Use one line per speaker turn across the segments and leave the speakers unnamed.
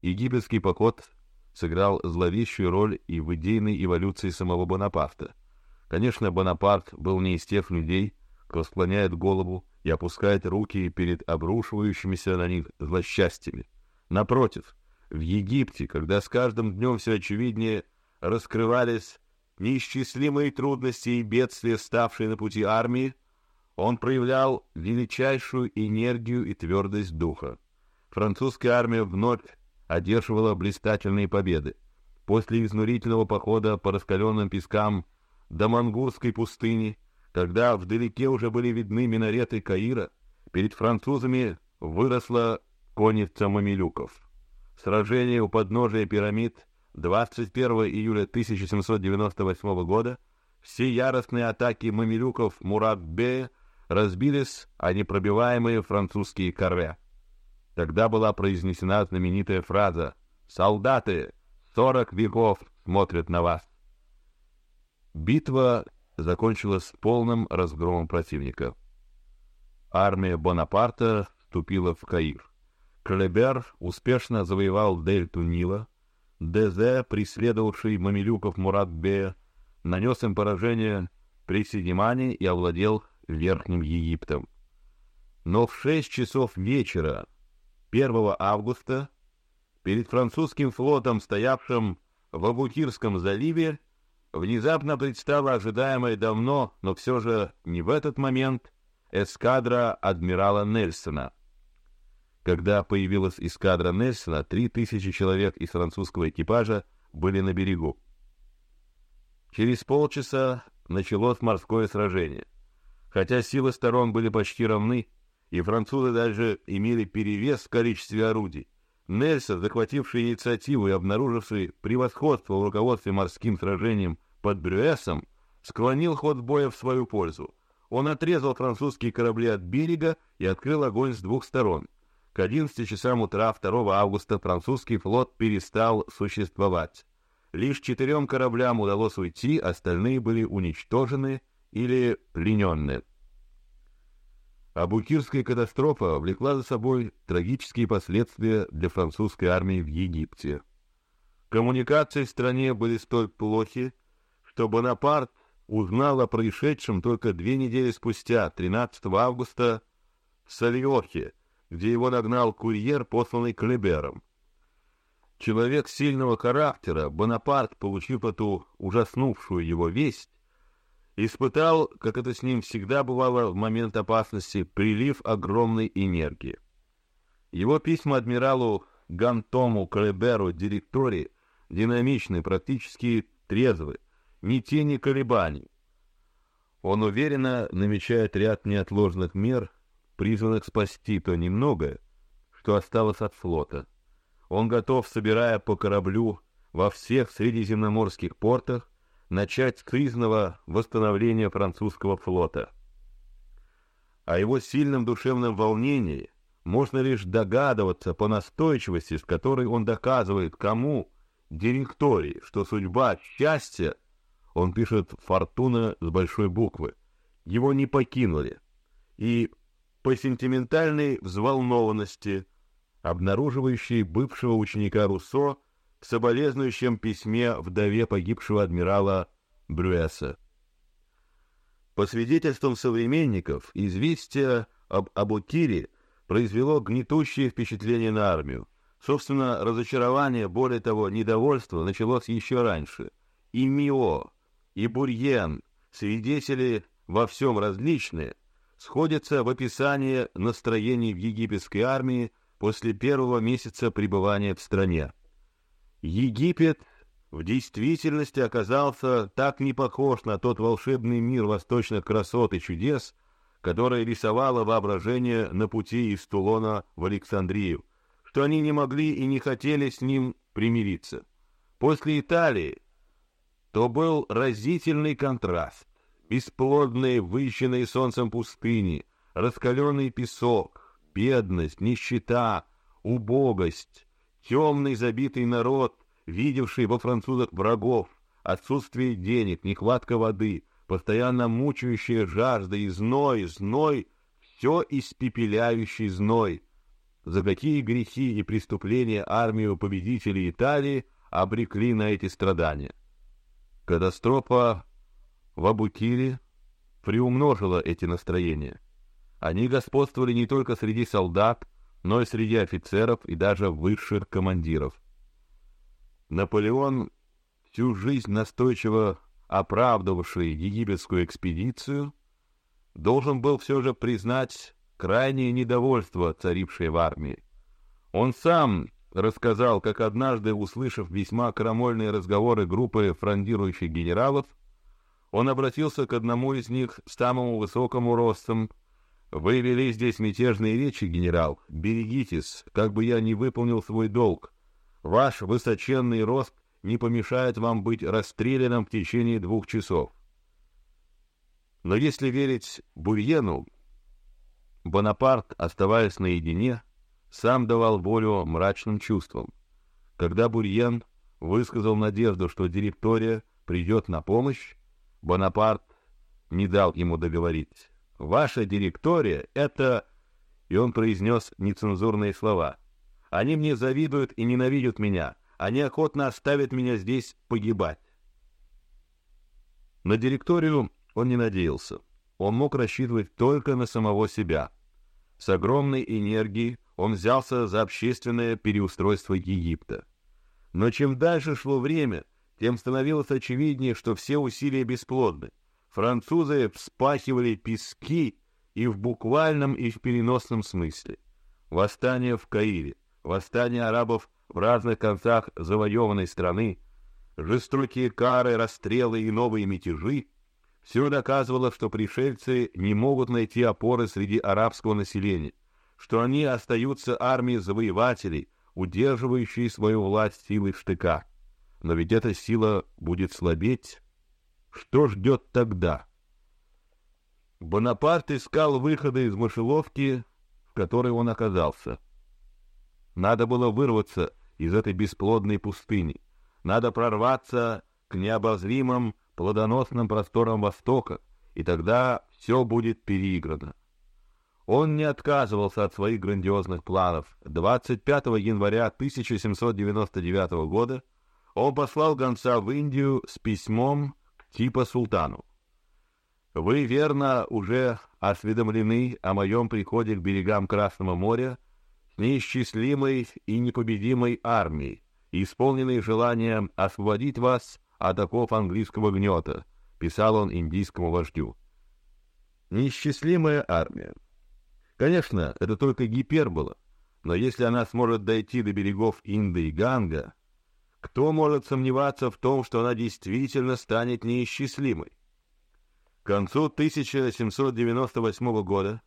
Египетский поход сыграл зловещую роль и в идейной эволюции самого Бонапарта. Конечно, Бонапарт был не из тех людей, кто склоняет голову и опускает руки перед обрушивающимися на них злосчастьями. Напротив, в Египте, когда с каждым днем все очевиднее раскрывались неисчислимые трудности и бедствия, ставшие на пути армии, он проявлял величайшую энергию и твердость духа. Французская армия вновь одерживала блистательные победы. После изнурительного похода по раскаленным пескам до Мангурской пустыни, когда вдалеке уже были видны минареты Каира, перед французами выросла конница мамилюков. Сражение у подножия пирамид 21 июля 1798 года все яростные атаки мамилюков Мурат-бея разбились о непробиваемые французские корве. Тогда была произнесена знаменитая фраза «Солдаты, сорок веков смотрят на вас». Битва закончилась полным разгромом противника. Армия Бонапарта вступила в Каир. Клебер успешно завоевал дельту Нила. Дезе, преследовавший мамилюков Мурат-бея, нанес им поражение при Сидимане и овладел Верхним Египтом. Но в шесть часов вечера 1 августа перед французским флотом, стоявшим в Абукирском заливе, внезапно предстала ожидаемая давно, но все же не в этот момент, эскадра адмирала Нельсона. Когда появилась эскадра Нельсона, три тысячи человек из французского экипажа были на берегу. Через полчаса началось морское сражение — Хотя силы сторон были почти равны, и французы даже имели перевес в количестве орудий, Нельсон, захвативший инициативу и обнаруживший превосходство в руководстве морским сражением под Брюэсом, склонил ход боя в свою пользу. Он отрезал французские корабли от берега и открыл огонь с двух сторон. К 11 часам утра 2 августа французский флот перестал существовать. Лишь четырем кораблям удалось уйти, остальные были уничтожены или плененные. Абукирская катастрофа влекла за собой трагические последствия для французской армии в Египте. Коммуникации в стране были столь плохи, что Бонапарт узнал о происшедшем только две недели спустя, 13 августа, в Сальохе, где его нагнал курьер, посланный Клебером. Человек сильного характера, Бонапарт, получив эту ужаснувшую его весть, испытал, как это с ним всегда бывало в момент опасности, прилив огромной энергии. Его письма адмиралу Гантому Клеберу директори динамичны, практически трезвы, ни тени колебаний. Он уверенно намечает ряд неотложных мер, призванных спасти то немногое, что осталось от флота. Он готов, собирая по кораблю во всех средиземноморских портах, начать с кризного восстановления французского флота. О его сильном душевном волнении можно лишь догадываться по настойчивости, с которой он доказывает кому директории, что судьба, счастье, он пишет «фортуна» с большой буквы, его не покинули, и по сентиментальной взволнованности, обнаруживающей бывшего ученика Руссо, в соболезнующем письме вдове погибшего адмирала Брюэса. По свидетельствам современников, известие об Абукире произвело гнетущее впечатление на армию. Собственно, разочарование, более того, недовольство началось еще раньше. И Мио, и Бурьен, свидетели во всем различные, сходятся в описании настроений в египетской армии после первого месяца пребывания в стране. Египет в действительности оказался так не похож на тот волшебный мир восточных красот и чудес, который рисовало воображение на пути из Тулона в Александрию, что они не могли и не хотели с ним примириться. После Италии то был разительный контраст. Бесплодные, выщенные солнцем пустыни, раскаленный песок, бедность, нищета, убогость, темный забитый народ, видевший во французах врагов, отсутствие денег, нехватка воды, постоянно мучающая жажда и зной, зной, все испепеляющий зной. за какие грехи и преступления армию победителей Италии обрекли на эти страдания. Катастрофа в Абукире приумножила эти настроения. Они господствовали не только среди солдат, но и среди офицеров и даже высших командиров. Наполеон, всю жизнь настойчиво оправдывавший египетскую экспедицию, должен был все же признать крайнее недовольство, царившее в армии. Он сам рассказал, как однажды, услышав весьма крамольные разговоры группы фрондирующих генералов, он обратился к одному из них, самому высокому ростом. «Вы вели здесь мятежные речи, генерал. Берегитесь, как бы я не выполнил свой долг. Ваш высоченный рост не помешает вам быть расстрелянным в течение двух часов». Но если верить Бурьену, Бонапарт, оставаясь наедине, сам давал волю мрачным чувствам. Когда Бурьен высказал надежду, что директория придет на помощь, Бонапарт не дал ему договорить. «Ваша директория — это...» И он произнес нецензурные слова. «Они мне завидуют и ненавидят меня. Они охотно оставят меня здесь погибать». На директорию он не надеялся. Он мог рассчитывать только на самого себя. С огромной энергией он взялся за общественное переустройство Египта. Но чем дальше шло время, тем становилось очевиднее, что все усилия бесплодны. Французы вспахивали пески и в буквальном, и в переносном смысле. Восстание в Каире, восстание арабов в разных концах завоеванной страны, жестокие кары, расстрелы и новые мятежи — все доказывало, что пришельцы не могут найти опоры среди арабского населения, что они остаются армией завоевателей, удерживающей свою власть силой штыка. Но ведь эта сила будет слабеть. Что ждет тогда? Бонапарт искал выхода из мышеловки, в которой он оказался. Надо было вырваться из этой бесплодной пустыни. Надо прорваться к необозримым плодоносным просторам Востока, и тогда все будет переиграно. Он не отказывался от своих грандиозных планов. 25 января 1799 года он послал гонца в Индию с письмом Типа Султану. «Вы, верно, уже осведомлены о моем приходе к берегам Красного моря с неисчислимой и непобедимой армией, исполненной желанием освободить вас от оков английского гнета, писал он индийскому вождю. Неисчислимая армия. Конечно, это только гипербола, но если она сможет дойти до берегов Инды и Ганга, кто может сомневаться в том, что она действительно станет неисчислимой? К концу 1798 года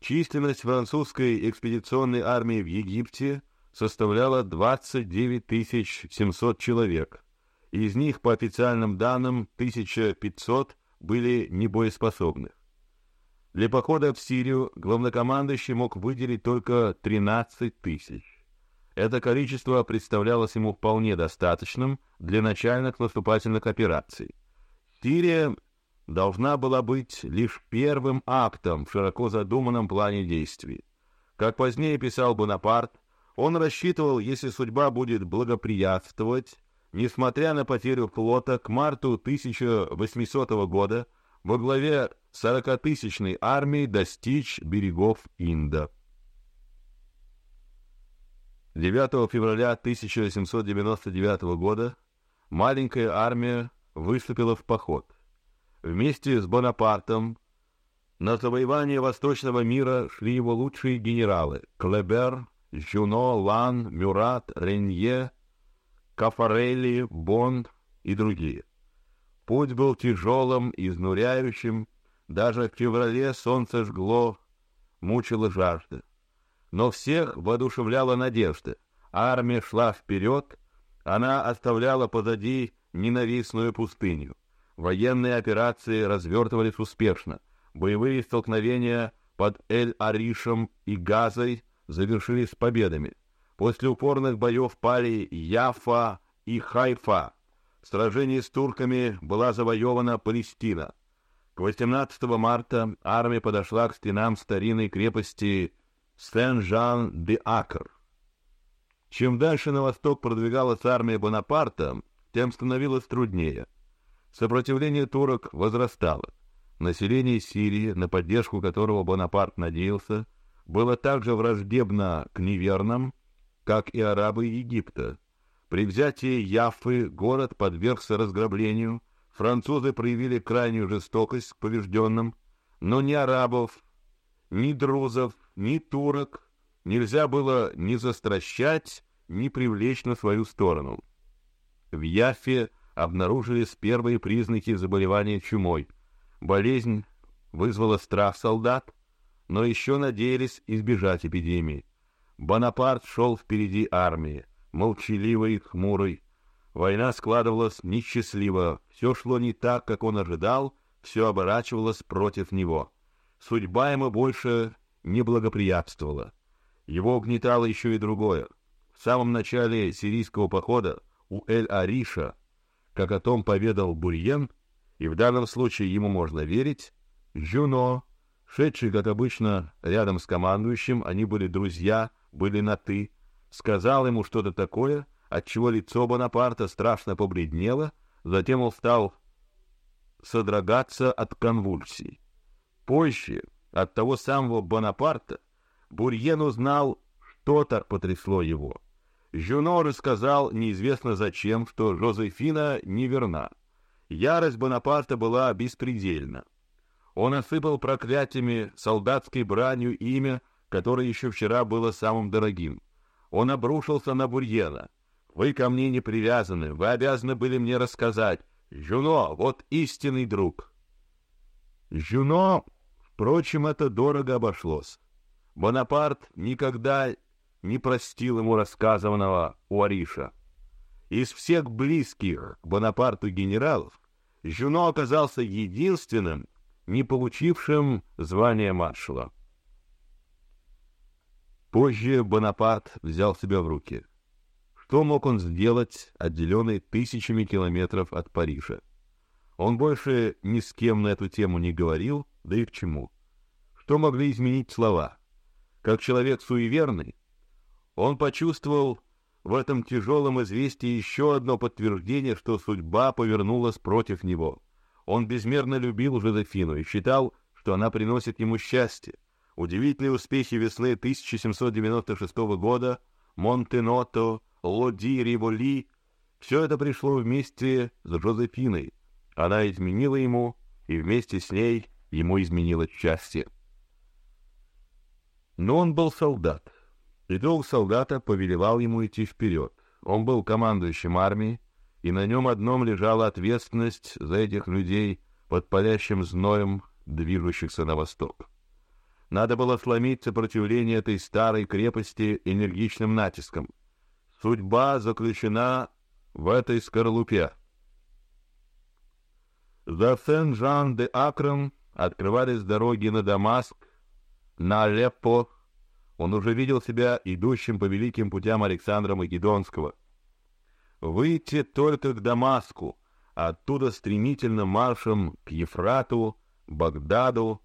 численность французской экспедиционной армии в Египте составляла 29 700 человек, из них, по официальным данным, 1500 были небоеспособны. Для похода в Сирию главнокомандующий мог выделить только 13 тысяч. Это количество представлялось ему вполне достаточным для начальных наступательных операций. Сирия должна была быть лишь первым актом в широко задуманном плане действий. Как позднее писал Бонапарт, он рассчитывал, если судьба будет благоприятствовать, несмотря на потерю флота, к марту 1800 года во главе 40-тысячной армии достичь берегов Инда. 9 февраля 1799 года маленькая армия выступила в поход. Вместе с Бонапартом на завоевание восточного мира шли его лучшие генералы – Клебер, Жюно, Лан, Мюрат, Ренье – Кафарелли, Бонд и другие. Путь был тяжелым, изнуряющим, даже в феврале солнце жгло, мучила жажда. Но всех воодушевляла надежда. Армия шла вперед, она оставляла позади ненавистную пустыню. Военные операции развертывались успешно. Боевые столкновения под Эль-Аришем и Газой завершились победами. После упорных боев пали Яфа и Хайфа. В сражении с турками была завоевана Палестина. К 18 марта армия подошла к стенам старинной крепости Сен-Жан-де-Акр. Чем дальше на восток продвигалась армия Бонапарта, тем становилось труднее. Сопротивление турок возрастало. Население Сирии, на поддержку которого Бонапарт надеялся, было так же враждебно к неверным, как и арабы Египта. При взятии Яффы город подвергся разграблению, французы проявили крайнюю жестокость к побежденным, но ни арабов, ни друзов, ни турок нельзя было ни застращать, ни привлечь на свою сторону. В Яффе обнаружились первые признаки заболевания чумой. Болезнь вызвала страх солдат, но еще надеялись избежать эпидемии. Бонапарт шел впереди армии, молчаливый и хмурый. Война складывалась несчастливо, все шло не так, как он ожидал, все оборачивалось против него. Судьба ему больше не благоприятствовала. Его угнетало еще и другое. В самом начале сирийского похода у Эль-Ариша, как о том поведал Бурьен, и в данном случае ему можно верить, Жюно, шедший, как обычно, рядом с командующим, они были друзья, были на «ты», сказал ему что-то такое, отчего лицо Бонапарта страшно побледнело, затем он стал содрогаться от конвульсий. Позже от того самого Бонапарта Бурьен узнал, что так потрясло его — Жюно рассказал неизвестно зачем, что Жозефина неверна. Ярость Бонапарта была беспредельна. Он осыпал проклятиями солдатской бранью имя, которое еще вчера было самым дорогим. Он обрушился на Бурьена. «Вы ко мне не привязаны, вы обязаны были мне рассказать. Жюно, вот истинный друг». Жюно, впрочем, это дорого обошлось. Бонапарт никогда не простил ему рассказанного у Ариша. Из всех близких к Бонапарту генералов Жюно оказался единственным, не получившим звания маршала. Позже Бонапарт взял себя в руки. Что мог он сделать, отделенный тысячами километров от Парижа? Он больше ни с кем на эту тему не говорил, да и к чему. Что могли изменить слова? Как человек суеверный, он почувствовал в этом тяжелом известии еще одно подтверждение, что судьба повернулась против него. Он безмерно любил Жозефину и считал, что она приносит ему счастье. Удивительные успехи весны 1796 года, Монтеното, Лоди, Риволи — все это пришло вместе с Жозефиной. Она изменила ему, и вместе с ней ему изменило счастье. Но он был солдат. И долг солдата повелевал ему идти вперед. Он был командующим армией, и на нем одном лежала ответственность за этих людей под палящим зноем, движущихся на восток. Надо было сломить сопротивление этой старой крепости энергичным натиском. Судьба заключена в этой скорлупе. За Сен-Жан-де-Акром открывались дороги на Дамаск, на Алеппо, он уже видел себя идущим по великим путям Александра Македонского. Выйти только к Дамаску, оттуда стремительным маршем к Ефрату, Багдаду,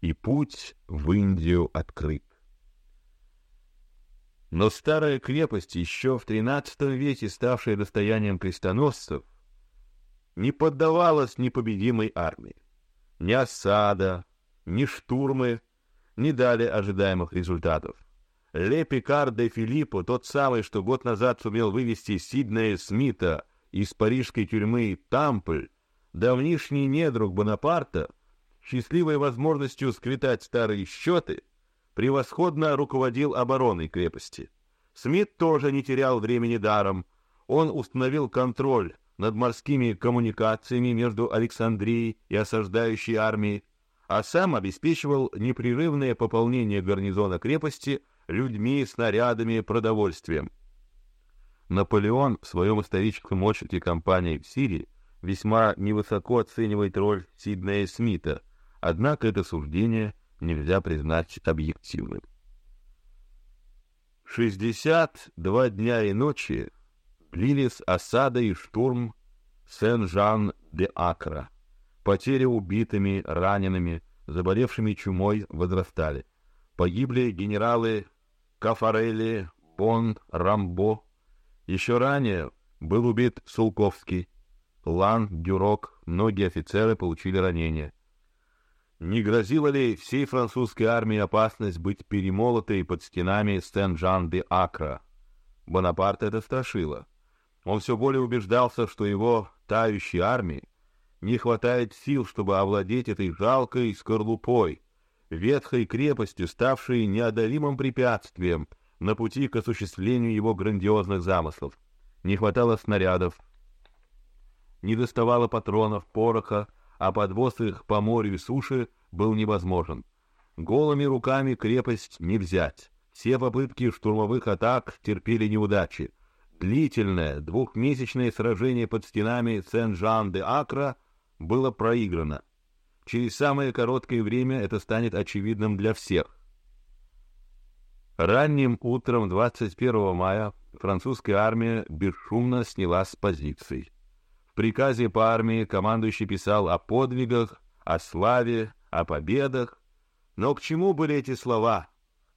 и путь в Индию открыт. Но старая крепость, еще в XIII веке ставшая достоянием крестоносцев, не поддавалась непобедимой армии. Ни осада, ни штурмы не дали ожидаемых результатов. Ле Пикар де Филиппо, тот самый, что год назад сумел вывести Сиднея Смита из парижской тюрьмы Тампль, давнишний недруг Бонапарта, счастливой возможностью сквитать старые счеты, превосходно руководил обороной крепости. Смит тоже не терял времени даром. Он установил контроль над морскими коммуникациями между Александрией и осаждающей армией, а сам обеспечивал непрерывное пополнение гарнизона крепости людьми, снарядами, продовольствием. Наполеон в своем историческом отчете кампании в Сирии весьма невысоко оценивает роль Сиднея Смита, однако это суждение нельзя признать объективным. 62 дня и ночи длились осада и штурм Сен-Жан-де-Акра. Потери убитыми, ранеными, заболевшими чумой возрастали. Погибли генералы Кафарелли, Бон, Рамбо. Еще ранее был убит Сулковский, Лан, Дюрок, многие офицеры получили ранения. Не грозила ли всей французской армии опасность быть перемолотой под стенами Сен-Жан-де-Акра? Бонапарт это страшило. Он все более убеждался, что его тающей армии не хватает сил, чтобы овладеть этой жалкой скорлупой, ветхой крепостью, ставшей неодолимым препятствием на пути к осуществлению его грандиозных замыслов. Не хватало снарядов, не доставало патронов, пороха, а подвоз их по морю и суше был невозможен. Голыми руками крепость не взять. Все попытки штурмовых атак терпели неудачи. Длительное двухмесячное сражение под стенами Сен-Жан-де-Акра было проиграно. Через самое короткое время это станет очевидным для всех. Ранним утром 21 мая французская армия бесшумно снялась с позиций приказе по армии командующий писал о подвигах, о славе, о победах. Но к чему были эти слова?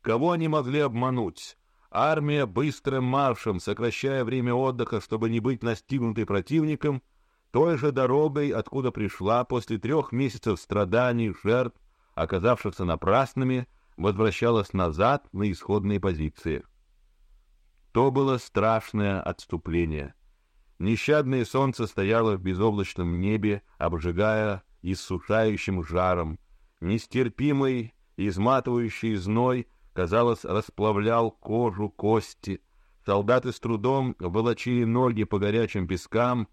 Кого они могли обмануть? Армия быстрым маршем, сокращая время отдыха, чтобы не быть настигнутой противником, той же дорогой, откуда пришла после трех месяцев страданий, жертв, оказавшихся напрасными, возвращалась назад на исходные позиции. То было страшное отступление — Нещадное солнце стояло в безоблачном небе, обжигая иссушающим жаром. Нестерпимый, изматывающий зной, казалось, расплавлял кожу, кости. Солдаты с трудом волочили ноги по горячим пескам,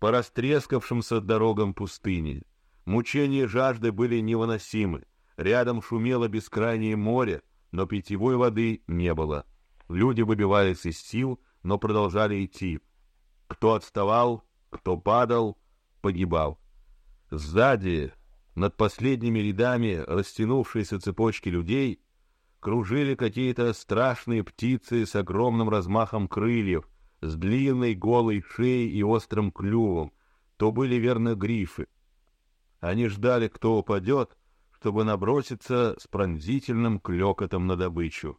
по растрескавшимся дорогам пустыни. Мучения жажды были невыносимы. Рядом шумело бескрайнее море, но питьевой воды не было. Люди выбивались из сил, но продолжали идти. Кто отставал, кто падал, погибал. Сзади, над последними рядами растянувшейся цепочки людей, кружили какие-то страшные птицы с огромным размахом крыльев, с длинной голой шеей и острым клювом. То были верно грифы. Они ждали, кто упадет, чтобы наброситься с пронзительным клёкотом на добычу.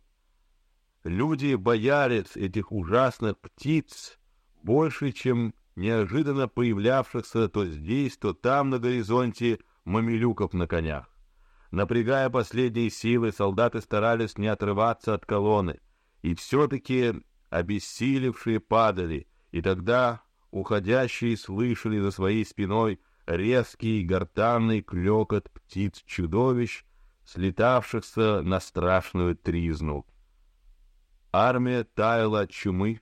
Люди боялись этих ужасных птиц больше, чем неожиданно появлявшихся то здесь, то там на горизонте мамилюков на конях. Напрягая последние силы, солдаты старались не отрываться от колонны, и все-таки обессилевшие падали, и тогда уходящие слышали за своей спиной резкий гортанный клёкот птиц-чудовищ, слетавшихся на страшную тризну. Армия таяла от чумы,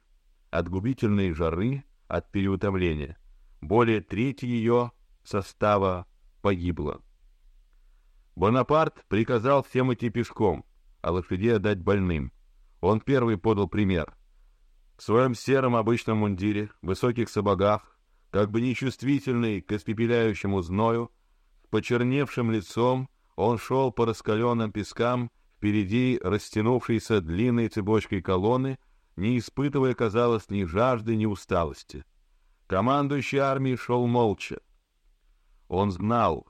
от губительной жары, от переутомления. Более трети ее состава погибло. Бонапарт приказал всем идти пешком, а лошадей отдать больным. Он первый подал пример. В своем сером обычном мундире, высоких сапогах, как бы нечувствительный к испепеляющему зною, с почерневшим лицом, он шел по раскаленным пескам впереди растянувшейся длинной цепочкой колонны, не испытывая, казалось, ни жажды, ни усталости. Командующий армией шел молча. Он знал,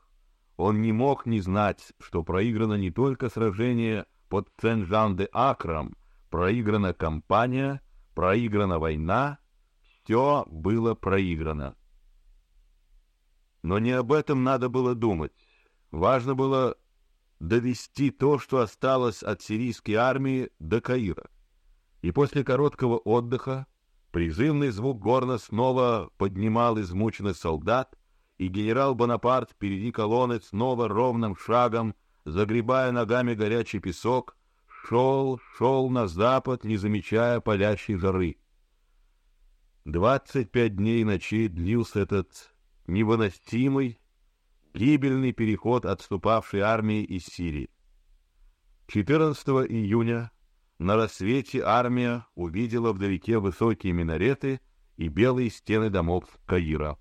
он не мог не знать, что проиграно не только сражение под Сен-Жан-де-Акром, проиграна кампания, проиграна война, все было проиграно. Но не об этом надо было думать. Важно было довести то, что осталось от сирийской армии, до Каира и после короткого отдыха призывный звук горна снова поднимал измученных солдат, и генерал Бонапарт впереди колонны снова ровным шагом, загребая ногами горячий песок, шел, шел на запад, не замечая палящей жары. Двадцать пять дней ночи длился этот невыносимый, гибельный переход отступавшей армии из Сирии. 14 июня на рассвете армия увидела вдалеке высокие минареты и белые стены домов Каира.